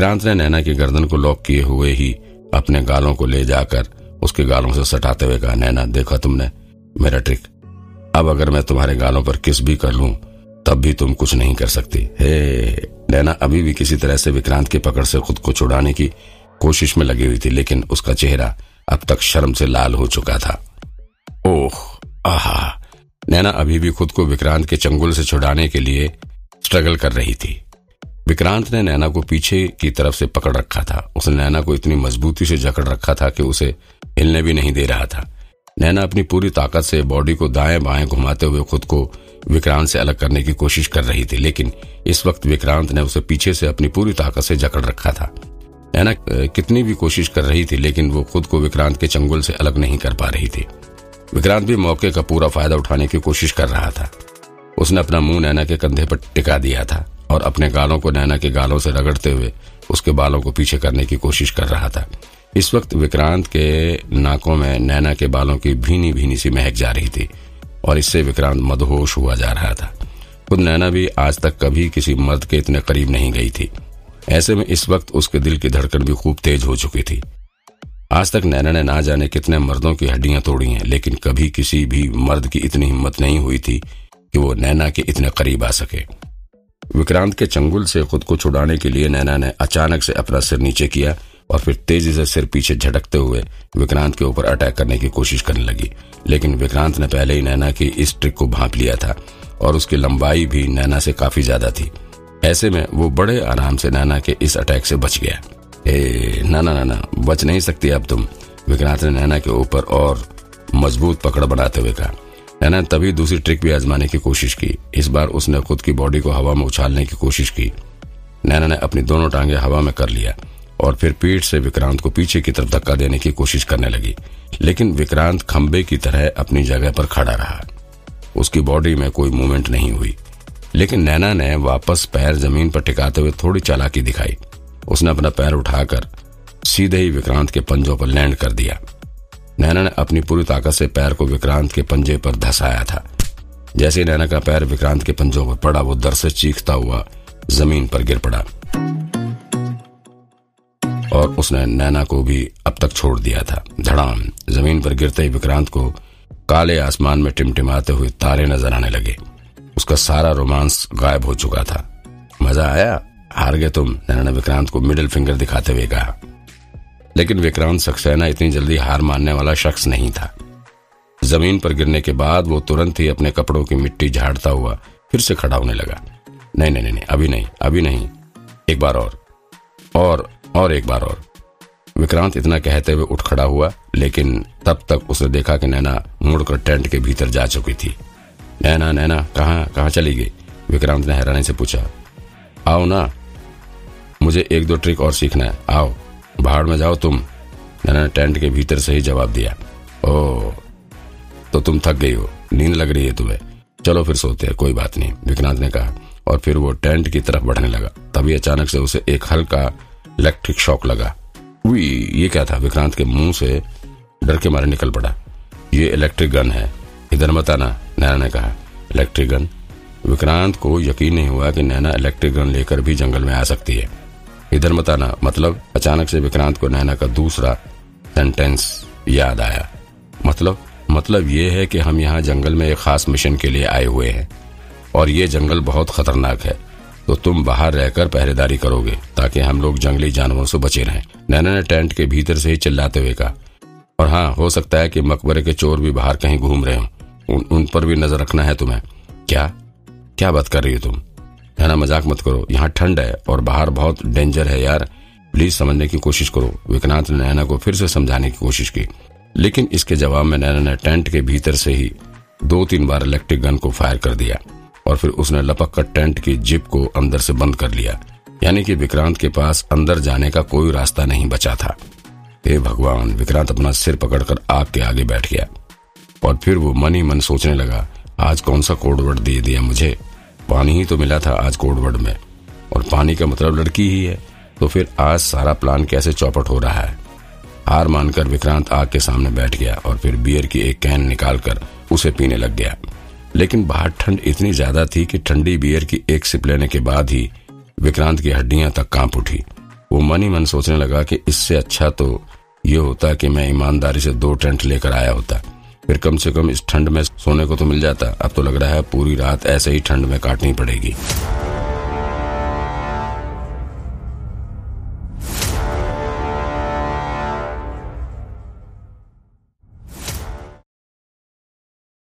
विक्रांत ने नैना की गर्दन को लॉक किए हुए ही अपने गालों को ले जाकर उसके गालों से सटाते हुए कहा, नैना, देखा तुमने मेरा ट्रिक अब अगर मैं तुम्हारे गालों पर किस भी कर लूँ, तब भी तुम कुछ नहीं कर सकती। हे, नैना, अभी भी किसी तरह से विक्रांत की पकड़ से खुद को छुड़ाने की कोशिश में लगी हुई थी, लेकिन उसका चेहरा अब तक शर्म से लाल हो चुका था। ओह, आहा। नैना अभी भी खुद को विक्रांत के चंगुल से छुड़ाने के लिए स्ट्रगल कर रही थी। विक्रांत ने नैना को पीछे की तरफ़ से पकड़ रखा था। उसने नैना को इतनी मजबूती से जकड़ रखा था कि उसे हिलने भी नहीं दे रहा था। नैना अपनी पूरी ताकत से बॉडी को दाएँ बाएँ घुमाते हुए खुद को विक्रांत से अलग करने की कोशिश कर रही थी, लेकिन इस वक्त विक्रांत ने उसे पीछे से अपनी पूरी ताकत से जकड़ रखा था। नैना कितनी भी कोशिश कर रही थी, लेकिन वो खुद को विक्रांत के चंगुल से अलग नहीं कर पा रही थी। विक्रांत भी मौके का पूरा फ़ायदा उठाने की कोशिश कर रहा था। उसने अपना मुँह नैना के कंधे पर टिका दिया था। और अपने गालों को नैना के गालों से रगड़ते हुए उसके बालों को पीछे करने की कोशिश कर रहा था। इस वक्त विक्रांत के नाकों में नैना के बालों की भीनी भीनी सी महक जा रही थी और इससे विक्रांत मदहोश हुआ जा रहा था। खुद नैना भी आज तक कभी किसी मर्द के इतने करीब नहीं गई थी। ऐसे में इस वक्त उसके दिल की धड़कन भी खूब तेज हो चुकी थी। आज तक नैना ने ना जाने कितने मर्दों की हड्डियाँ तोड़ी हैं, लेकिन कभी किसी भी मर्द की इतनी हिम्मत नहीं हुई थी कि वो नैना के इतने करीब आ सके। विक्रांत के चंगुल से खुद को छुड़ाने के लिए नैना ने अचानक से अपना सिर नीचे किया और फिर तेज़ी से सिर पीछे झटकते हुए विक्रांत के ऊपर अटैक करने की कोशिश करने लगी। लेकिन विक्रांत ने पहले ही नैना की इस ट्रिक को भाप लिया था और उसकी लंबाई भी नैना से काफ़ी ज़्यादा थी। ऐसे में वो बड़े आराम से नैना के इस अटैक से बच गया। ए, नाना नाना, बच नहीं सकती अब तुम, विक्रांत ने नैना के ऊपर और मज़बूत पकड़ बनाते हुए कहा। नैना, तभी दूसरी ट्रिक भी आजमाने की कोशिश की। इस बार उसने खुद की बॉडी को हवा में उछालने की कोशिश की। नैना ने अपनी दोनों टांगे हवा में कर लिया और फिर पीठ से विक्रांत को पीछे की तरफ़ धक्का देने की कोशिश करने लगी। लेकिन विक्रांत खंबे की तरह अपनी जगह पर खड़ा रहा। उसकी बॉडी में कोई मूवमेंट नहीं हुई। लेकिन नैना ने वापस पैर ज़मीन पर टिकाते हुए थोड़ी चालाकी दिखाई। उसने अपना पैर उठाकर सीधे ही विक्रांत के पंजों पर लैंड कर दिया। नैना ने अपनी पूरी ताकत से पैर को विक्रांत के पंजे पर धसाया था। जैसे नैना का पैर विक्रांत के पंजों पर पड़ा, वो दर से चीखता हुआ ज़मीन पर गिर पड़ा। और उसने नैना को भी अब तक छोड़ दिया था। धड़ाम, ज़मीन पर गिरते ही विक्रांत को काले आसमान में टिमटिमाते हुए तारे नज़र आने लगे। उसका सारा रोमांस गायब हो चुका था। मज़ा आया? हार गए तुम, नैना ने विक्रांत को मिडिल फिंगर दिखाते हुए कहा। लेकिन विक्रांत सक्सेना इतनी जल्दी हार मानने वाला शख्स नहीं था। ज़मीन पर गिरने के बाद वो तुरंत ही अपने कपड़ों की मिट्टी झाड़ता हुआ फिर से खड़ा होने लगा। नहीं नहीं नहीं अभी नहीं अभी नहीं। एक बार और और और एक बार और। विक्रांत इतना कहते हुए उठ खड़ा हुआ, लेकिन तब तक उसने देखा कि नैना मुड़कर टेंट के भीतर जा चुकी थी। नैना नैना, कहाँ कहाँ चली गई? विक्रांत ने हैरानी से पूछा। आओ ना, मुझे एक दो ट्रिक और सीखना है, आओ। बाहर में जाओ तुम। नैना ने टेंट के भीतर से ही जवाब दिया। ओ तो तुम थक गई हो। नींद लग रही है तुम्हें। चलो फिर सोते हैं, कोई बात नहीं, विक्रांत ने कहा। और फिर वो टेंट की तरफ़ बढ़ने लगा। तभी अचानक से उसे एक हल्का इलेक्ट्रिक शॉक लगा। हुई ये क्या था? विक्रांत के मुँह से डर के मारे निकल पड़ा। ये इलेक्ट्रिक गन है। इधर मत आना, नैना ने कहा। Electric gun? विक्रांत को यकीन नहीं हुआ कि नैना इलेक्ट्रिक गन लेकर भी जंगल में आ सकती है। इधर मत आना। मतलब अचानक से विक्रांत को नैना का दूसरा सेंटेंस याद आया। मतलब मतलब ये है कि हम यहाँ जंगल में एक खास मिशन के लिए आए हुए हैं। और ये जंगल बहुत खतरनाक है। तो तुम बाहर रहकर पहरेदारी करोगे ताकि हम लोग जंगली जानवरों से बचे रहें। नैना ने टेंट के भीतर से ही चिल्लाते हुए कहा। और हाँ हो सकता है कि मकबरे के चोर भी बाहर कहीं घूम रहे हो। उन, उन पर भी नज़र रखना है तुम्हें। क्या? क्या बात कर रही हो तुम? नैना मज़ाक मत करो। यहाँ ठंड है और बाहर बहुत डेंजर है यार। प्लीज़ समझने की कोशिश करो। विक्रांत ने नैना को फिर से समझाने की कोशिश की। लेकिन इसके जवाब में नैना ने टेंट के भीतर से ही दो तीन बार इलेक्ट्रिक गन को फायर कर दिया और फिर उसने लपक कर टेंट की जिप को अंदर से बंद कर लिया। यानी कि विक्रांत के पास अंदर जाने का कोई रास्ता नहीं बचा था। हे भगवान, विक्रांत अपना सिर पकड़कर आग के आगे बैठ गया और फिर वो मन ही मन सोचने लगा, आज कौन सा कोडवर्ड दे दिया मुझे? पानी ही तो मिला था आज कोडवर्ड में। और पानी का मतलब लड़की ही है। तो फिर आज सारा प्लान कैसे चौपट हो रहा है? हार मानकर विक्रांत आग के सामने बैठ गया और फिर बियर की एक कैन निकालकर उसे पीने लग गया। लेकिन बाहर ठंड इतनी ज़्यादा थी कि ठंडी बियर की एक सिप लेने के बाद ही विक्रांत की हड्डियाँ तक काँप उठी। वो मन ही मन सोचने लगा कि इससे अच्छा तो ये होता कि मैं ईमानदारी से दो टेंट लेकर आया होता। फिर कम से कम इस ठंड में सोने को तो मिल जाता। अब तो लग रहा है पूरी रात ऐसे ही ठंड में काटनी पड़ेगी।